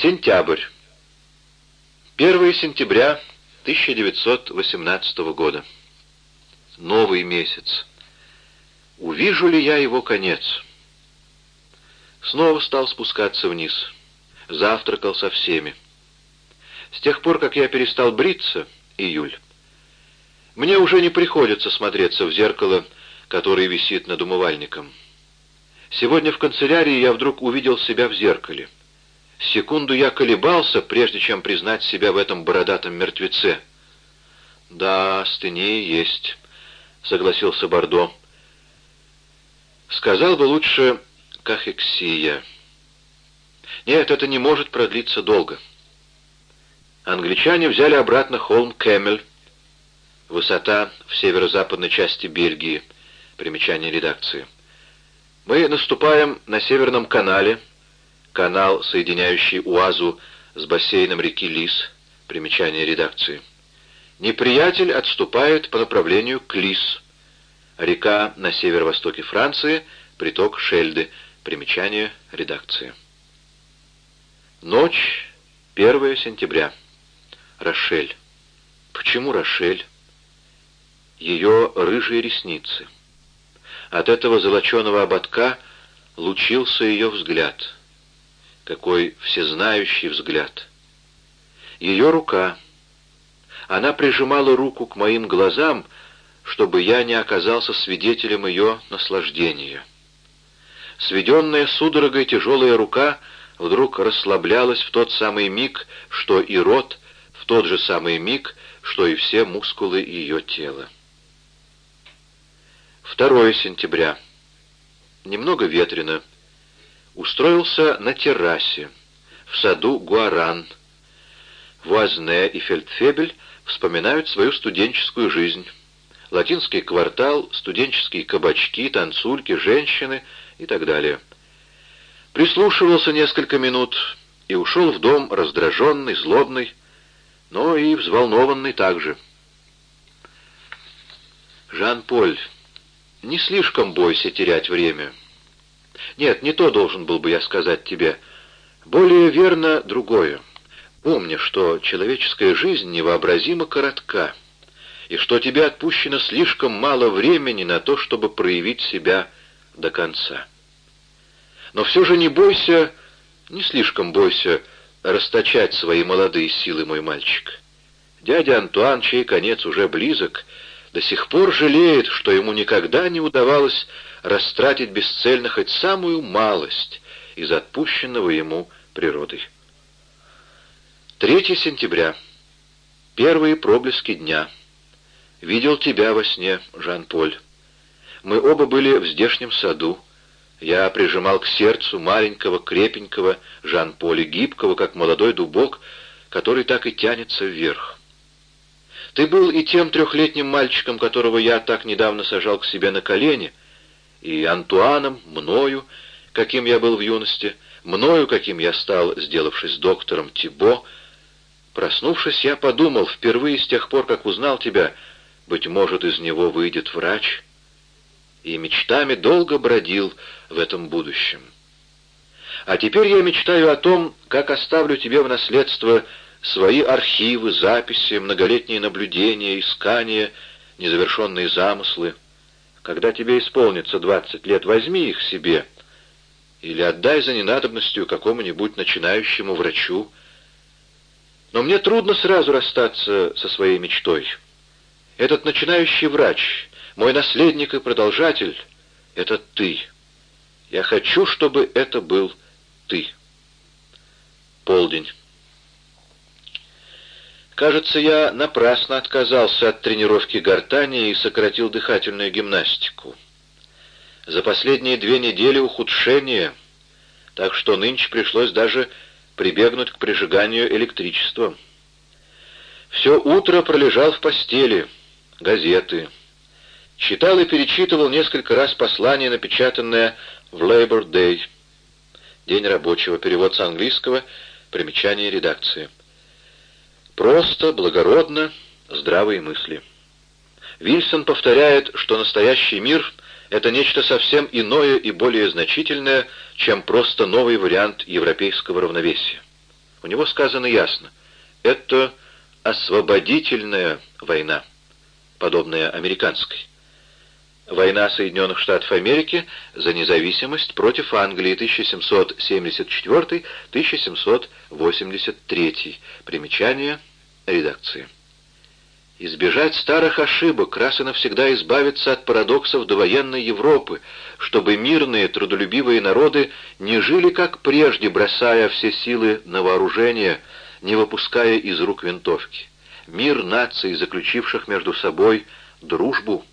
Сентябрь. 1 сентября 1918 года. Новый месяц. Увижу ли я его конец? Снова стал спускаться вниз. Завтракал со всеми. С тех пор, как я перестал бриться, июль, мне уже не приходится смотреться в зеркало, которое висит над умывальником. Сегодня в канцелярии я вдруг увидел себя в зеркале. Секунду я колебался, прежде чем признать себя в этом бородатом мертвеце. «Да, стыни есть», — согласился Бордо. «Сказал бы лучше кахексия. Нет, это не может продлиться долго». Англичане взяли обратно холм Кэмель, высота в северо-западной части Бельгии, примечание редакции. Мы наступаем на Северном канале, канал, соединяющий Уазу с бассейном реки Лис, примечание редакции. Неприятель отступает по направлению к Лис, река на северо-востоке Франции, приток Шельды, примечание редакции. Ночь, 1 сентября. Рошель. Почему Рошель? Ее рыжие ресницы. От этого золоченого ободка лучился ее взгляд. Какой всезнающий взгляд. Ее рука. Она прижимала руку к моим глазам, чтобы я не оказался свидетелем ее наслаждения. Сведенная судорогой тяжелая рука вдруг расслаблялась в тот самый миг, что и рот, в тот же самый миг, что и все мускулы ее тела. 2 сентября. Немного ветрено. Устроился на террасе, в саду Гуаран. Вуазне и Фельдфебель вспоминают свою студенческую жизнь. Латинский квартал, студенческие кабачки, танцульки, женщины и так далее. Прислушивался несколько минут и ушел в дом раздраженный, злобный, но и взволнованный также. Жан-Поль не слишком бойся терять время. Нет, не то должен был бы я сказать тебе. Более верно другое. Помни, что человеческая жизнь невообразимо коротка, и что тебе отпущено слишком мало времени на то, чтобы проявить себя до конца. Но все же не бойся, не слишком бойся расточать свои молодые силы, мой мальчик. Дядя Антуан, чей конец уже близок, — до сих пор жалеет, что ему никогда не удавалось растратить бесцельно хоть самую малость из отпущенного ему природой. 3 сентября. Первые проблески дня. Видел тебя во сне, Жан-Поль. Мы оба были в здешнем саду. Я прижимал к сердцу маленького, крепенького Жан-Поля, гибкого, как молодой дубок, который так и тянется вверх. Ты был и тем трехлетним мальчиком, которого я так недавно сажал к себе на колени, и Антуаном, мною, каким я был в юности, мною, каким я стал, сделавшись доктором Тибо. Проснувшись, я подумал, впервые с тех пор, как узнал тебя, быть может, из него выйдет врач, и мечтами долго бродил в этом будущем. А теперь я мечтаю о том, как оставлю тебе в наследство свои архивы, записи, многолетние наблюдения, искания, незавершенные замыслы. Когда тебе исполнится двадцать лет, возьми их себе или отдай за ненадобностью какому-нибудь начинающему врачу. Но мне трудно сразу расстаться со своей мечтой. Этот начинающий врач, мой наследник и продолжатель — это ты. Я хочу, чтобы это был ты. Полдень. Кажется, я напрасно отказался от тренировки гортани и сократил дыхательную гимнастику. За последние две недели ухудшение, так что нынче пришлось даже прибегнуть к прижиганию электричеством. Все утро пролежал в постели, газеты. Читал и перечитывал несколько раз послание, напечатанное в Labor Day, День рабочего, перевод с английского, примечание редакции. Просто, благородно, здравые мысли. Вильсон повторяет, что настоящий мир — это нечто совсем иное и более значительное, чем просто новый вариант европейского равновесия. У него сказано ясно. Это освободительная война, подобная американской. Война Соединенных Штатов Америки за независимость против Англии 1774-1783. Примечание редакции. Избежать старых ошибок, раз и навсегда избавиться от парадоксов довоенной Европы, чтобы мирные, трудолюбивые народы не жили как прежде, бросая все силы на вооружение, не выпуская из рук винтовки. Мир наций, заключивших между собой дружбу.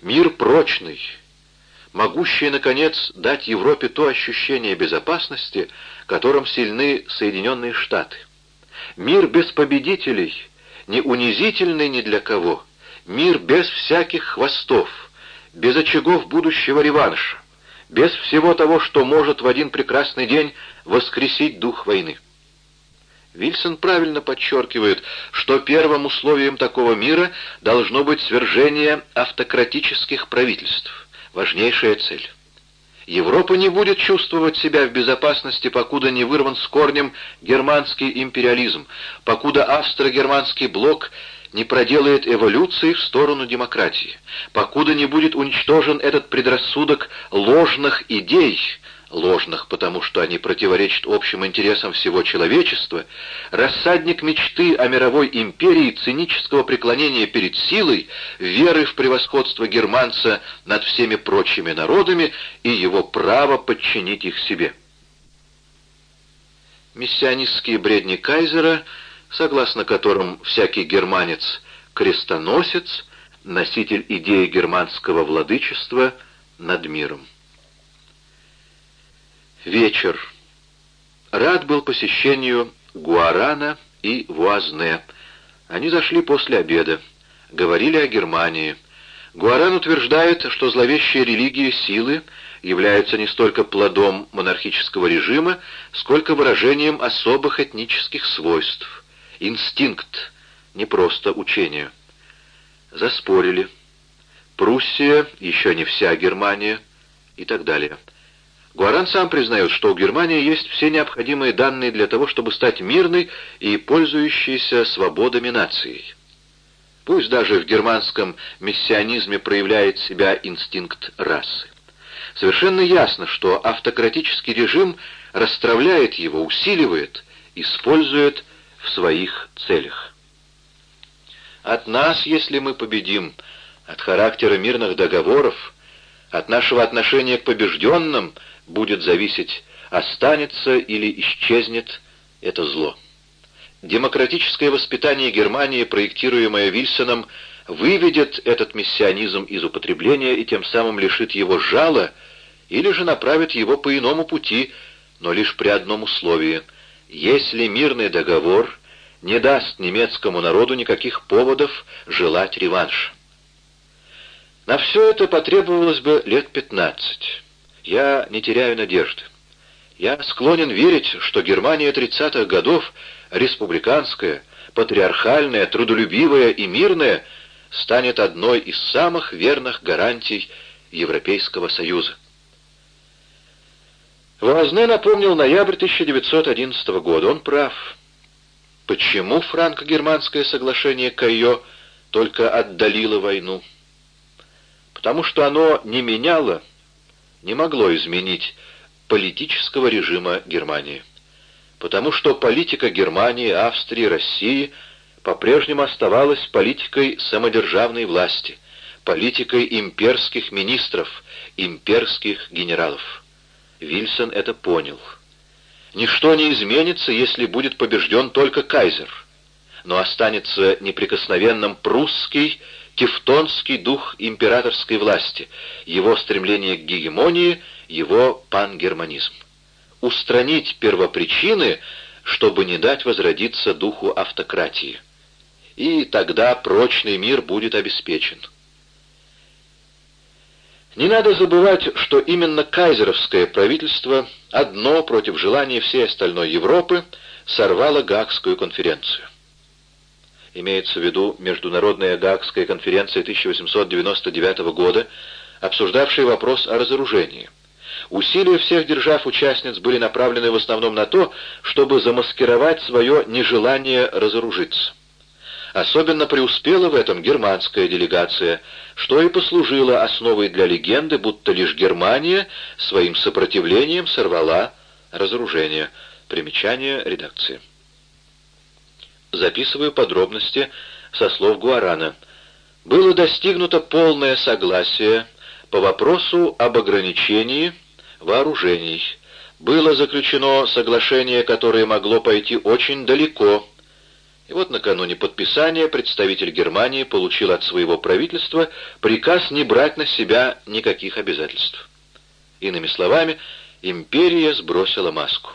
Мир прочный, могущий, наконец, дать Европе то ощущение безопасности, которым сильны Соединенные Штаты. Мир без победителей — не унизительный ни для кого, мир без всяких хвостов, без очагов будущего реванша, без всего того, что может в один прекрасный день воскресить дух войны. Вильсон правильно подчеркивает, что первым условием такого мира должно быть свержение автократических правительств, важнейшая цель. Европа не будет чувствовать себя в безопасности, покуда не вырван с корнем германский империализм, покуда австро-германский блок не проделает эволюции в сторону демократии, покуда не будет уничтожен этот предрассудок ложных идей, ложных, потому что они противоречат общим интересам всего человечества, рассадник мечты о мировой империи, цинического преклонения перед силой, веры в превосходство германца над всеми прочими народами и его право подчинить их себе. Миссионистские бредни Кайзера, согласно которым всякий германец — крестоносец, носитель идеи германского владычества над миром. Вечер. Рад был посещению Гуарана и Вуазне. Они зашли после обеда. Говорили о Германии. Гуаран утверждает, что зловещие религии силы являются не столько плодом монархического режима, сколько выражением особых этнических свойств. Инстинкт, не просто учение. Заспорили. Пруссия, еще не вся Германия и так далее. Гуаран сам признает, что у Германии есть все необходимые данные для того, чтобы стать мирной и пользующейся свободами нацией. Пусть даже в германском миссионизме проявляет себя инстинкт расы. Совершенно ясно, что автократический режим расстравляет его, усиливает, использует в своих целях. От нас, если мы победим, от характера мирных договоров, от нашего отношения к побежденным – будет зависеть, останется или исчезнет это зло. Демократическое воспитание Германии, проектируемое Вильсоном, выведет этот мессианизм из употребления и тем самым лишит его жала, или же направит его по иному пути, но лишь при одном условии. Если мирный договор не даст немецкому народу никаких поводов желать реванш. На все это потребовалось бы лет пятнадцать. Я не теряю надежды. Я склонен верить, что Германия 30-х годов, республиканская, патриархальная, трудолюбивая и мирная, станет одной из самых верных гарантий Европейского Союза. Возне напомнил ноябрь 1911 года. Он прав. Почему франко-германское соглашение Кайо только отдалило войну? Потому что оно не меняло не могло изменить политического режима Германии. Потому что политика Германии, Австрии, России по-прежнему оставалась политикой самодержавной власти, политикой имперских министров, имперских генералов. Вильсон это понял. Ничто не изменится, если будет побежден только кайзер, но останется неприкосновенным прусский тевтонский дух императорской власти, его стремление к гегемонии, его пангерманизм. Устранить первопричины, чтобы не дать возродиться духу автократии. И тогда прочный мир будет обеспечен. Не надо забывать, что именно кайзеровское правительство одно против желания всей остальной Европы сорвало Гаагскую конференцию имеется в виду Международная Гаагская конференция 1899 года, обсуждавшая вопрос о разоружении. Усилия всех держав-участниц были направлены в основном на то, чтобы замаскировать свое нежелание разоружиться. Особенно преуспела в этом германская делегация, что и послужило основой для легенды, будто лишь Германия своим сопротивлением сорвала разоружение. Примечание редакции. Записываю подробности со слов Гуарана. Было достигнуто полное согласие по вопросу об ограничении вооружений. Было заключено соглашение, которое могло пойти очень далеко. И вот накануне подписания представитель Германии получил от своего правительства приказ не брать на себя никаких обязательств. Иными словами, империя сбросила маску.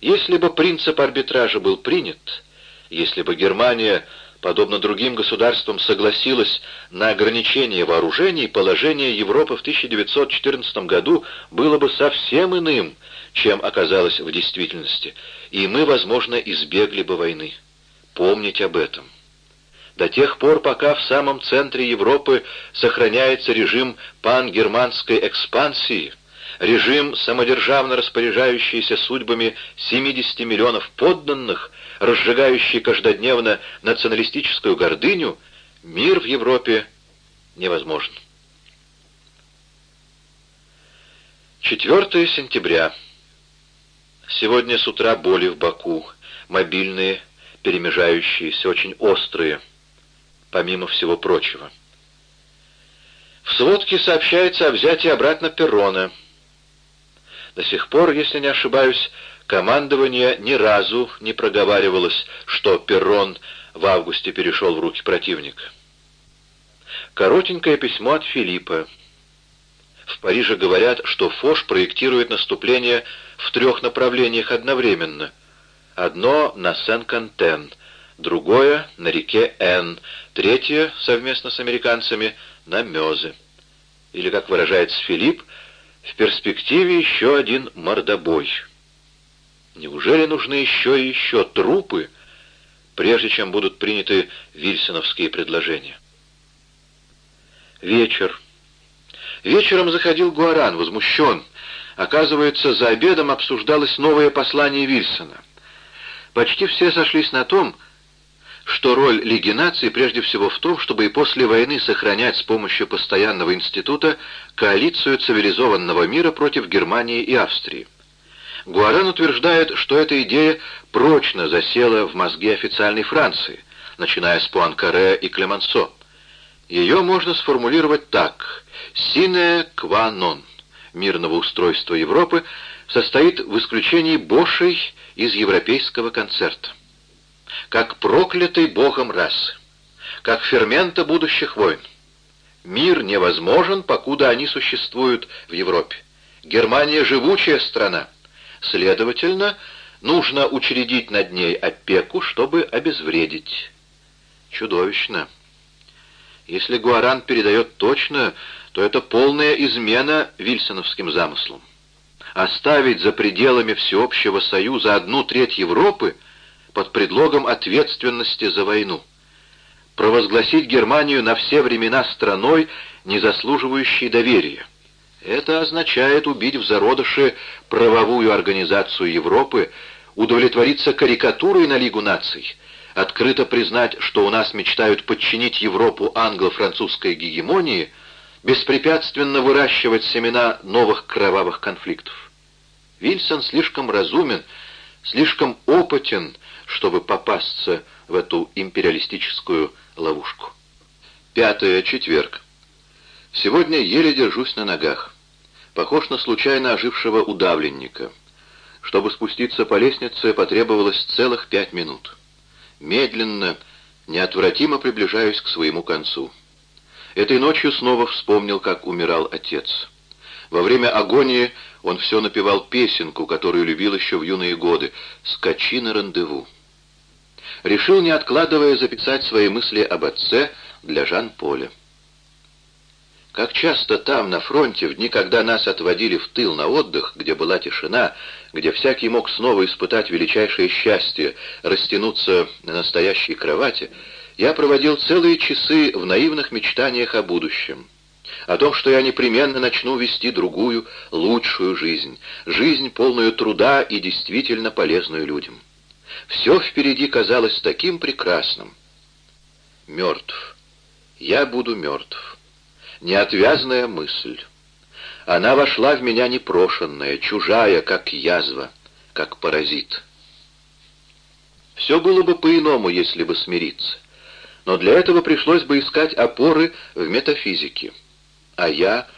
Если бы принцип арбитража был принят, если бы Германия подобно другим государствам, согласилась на ограничение вооружений, положение Европы в 1914 году было бы совсем иным, чем оказалось в действительности, и мы, возможно, избегли бы войны. Помнить об этом. До тех пор, пока в самом центре Европы сохраняется режим пангерманской экспансии, режим, самодержавно распоряжающийся судьбами 70 миллионов подданных, разжигающий каждодневно националистическую гордыню, мир в Европе невозможен. 4 сентября. Сегодня с утра боли в боку, мобильные, перемежающиеся, очень острые, помимо всего прочего. В сводке сообщается о взятии обратно перрона. До сих пор, если не ошибаюсь, Командование ни разу не проговаривалось, что Перрон в августе перешел в руки противника. Коротенькое письмо от Филиппа. В Париже говорят, что Фош проектирует наступление в трех направлениях одновременно. Одно на Сен-Кантен, другое на реке Н, третье, совместно с американцами, на Мёзе. Или, как выражается Филипп, в перспективе еще один мордобой. Неужели нужны еще и еще трупы, прежде чем будут приняты вильсоновские предложения? Вечер. Вечером заходил Гуаран, возмущен. Оказывается, за обедом обсуждалось новое послание Вильсона. Почти все сошлись на том, что роль Лиги наций прежде всего в том, чтобы и после войны сохранять с помощью постоянного института коалицию цивилизованного мира против Германии и Австрии. Гуарен утверждает, что эта идея прочно засела в мозге официальной Франции, начиная с Пуанкаре и Клемансо. Ее можно сформулировать так «sine qua non» мирного устройства Европы состоит в исключении Бошей из европейского концерта. Как проклятый богом расы, как фермента будущих войн. Мир невозможен, покуда они существуют в Европе. Германия — живучая страна, Следовательно, нужно учредить над ней опеку, чтобы обезвредить. Чудовищно. Если Гуаран передает точно, то это полная измена вильсоновским замыслам. Оставить за пределами всеобщего союза одну треть Европы под предлогом ответственности за войну. Провозгласить Германию на все времена страной, не заслуживающей доверия. Это означает убить в зародыше правовую организацию Европы, удовлетвориться карикатурой на Лигу наций, открыто признать, что у нас мечтают подчинить Европу англо-французской гегемонии, беспрепятственно выращивать семена новых кровавых конфликтов. Вильсон слишком разумен, слишком опытен, чтобы попасться в эту империалистическую ловушку. Пятое, четверг. Сегодня еле держусь на ногах похож на случайно ожившего удавленника. Чтобы спуститься по лестнице, потребовалось целых пять минут. Медленно, неотвратимо приближаюсь к своему концу. Этой ночью снова вспомнил, как умирал отец. Во время агонии он все напевал песенку, которую любил еще в юные годы «Скачи на рандеву». Решил, не откладывая, записать свои мысли об отце для Жан-Поля. Как часто там, на фронте, в дни, когда нас отводили в тыл на отдых, где была тишина, где всякий мог снова испытать величайшее счастье, растянуться на настоящей кровати, я проводил целые часы в наивных мечтаниях о будущем. о том, что я непременно начну вести другую, лучшую жизнь, жизнь, полную труда и действительно полезную людям. Все впереди казалось таким прекрасным. Мертв. Я буду мертв. Неотвязная мысль. Она вошла в меня непрошенная, чужая, как язва, как паразит. Все было бы по-иному, если бы смириться. Но для этого пришлось бы искать опоры в метафизике. А я...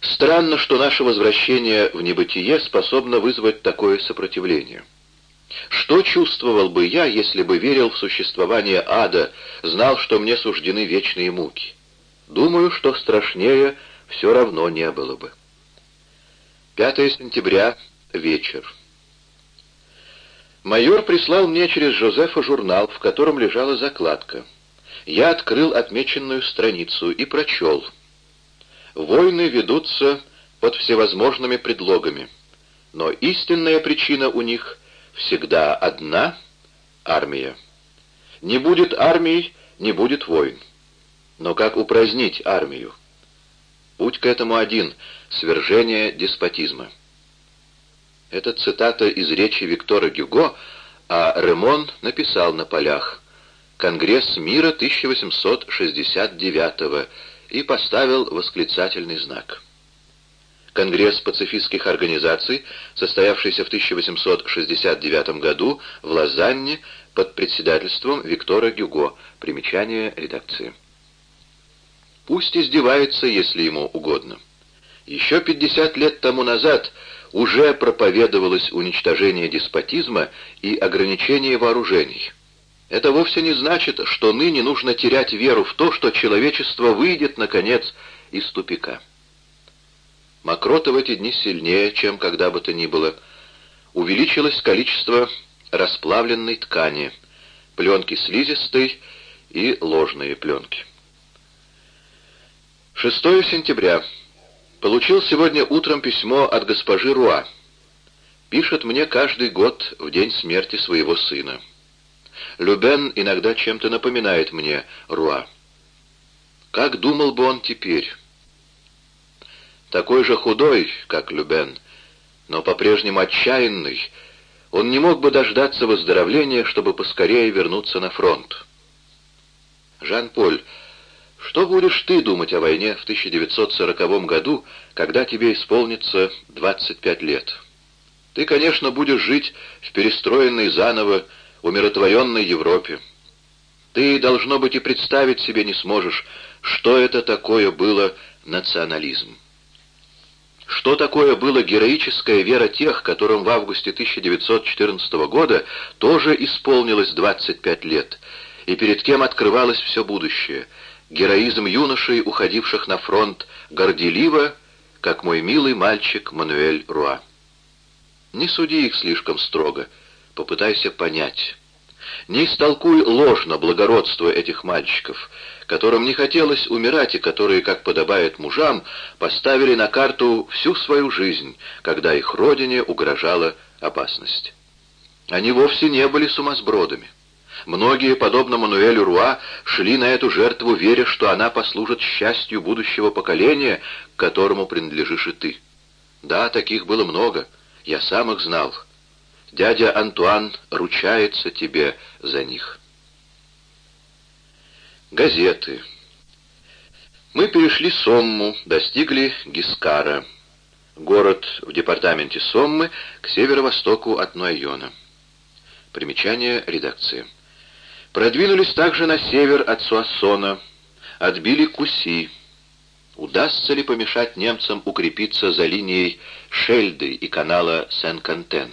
Странно, что наше возвращение в небытие способно вызвать такое сопротивление. Что чувствовал бы я, если бы верил в существование ада, знал, что мне суждены вечные муки? Думаю, что страшнее все равно не было бы. 5 сентября, вечер. Майор прислал мне через Жозефа журнал, в котором лежала закладка. Я открыл отмеченную страницу и прочел. Войны ведутся под всевозможными предлогами, но истинная причина у них всегда одна — армия. Не будет армии, не будет войн. Но как упразднить армию? Путь к этому один — свержение деспотизма. Это цитата из речи Виктора Гюго, а Ремон написал на полях «Конгресс мира 1869» и поставил восклицательный знак. Конгресс пацифистских организаций, состоявшийся в 1869 году в Лозанне под председательством Виктора Гюго. Примечание редакции. Пусть издевается, если ему угодно. Еще 50 лет тому назад уже проповедовалось уничтожение деспотизма и ограничение вооружений. Это вовсе не значит, что ныне нужно терять веру в то, что человечество выйдет, наконец, из тупика. Мокрота в эти дни сильнее, чем когда бы то ни было. Увеличилось количество расплавленной ткани, пленки слизистой и ложные пленки. 6 сентября. Получил сегодня утром письмо от госпожи Руа. Пишет мне каждый год в день смерти своего сына. Любен иногда чем-то напоминает мне Руа. Как думал бы он теперь? Такой же худой, как Любен, но по-прежнему отчаянный, он не мог бы дождаться выздоровления, чтобы поскорее вернуться на фронт. Жан-Поль, что будешь ты думать о войне в 1940 году, когда тебе исполнится 25 лет? Ты, конечно, будешь жить в перестроенной заново, умиротворенной Европе. Ты, должно быть, и представить себе не сможешь, что это такое было национализм. Что такое было героическая вера тех, которым в августе 1914 года тоже исполнилось 25 лет, и перед кем открывалось все будущее — героизм юношей, уходивших на фронт, горделиво, как мой милый мальчик Мануэль Руа. Не суди их слишком строго, попытайся понять. Не истолкуй ложно благородство этих мальчиков, которым не хотелось умирать и которые, как подобает мужам, поставили на карту всю свою жизнь, когда их родине угрожала опасность. Они вовсе не были сумасбродами. Многие, подобно Мануэлю Руа, шли на эту жертву, веря, что она послужит счастью будущего поколения, которому принадлежишь и ты. Да, таких было много, я сам их знал. Дядя Антуан ручается тебе за них. Газеты. Мы перешли Сомму, достигли Гискара, город в департаменте Соммы к северо-востоку от Нуайона. Примечание редакции. Продвинулись также на север от Суассона, отбили Куси. Удастся ли помешать немцам укрепиться за линией Шельды и канала Сен-Кантен?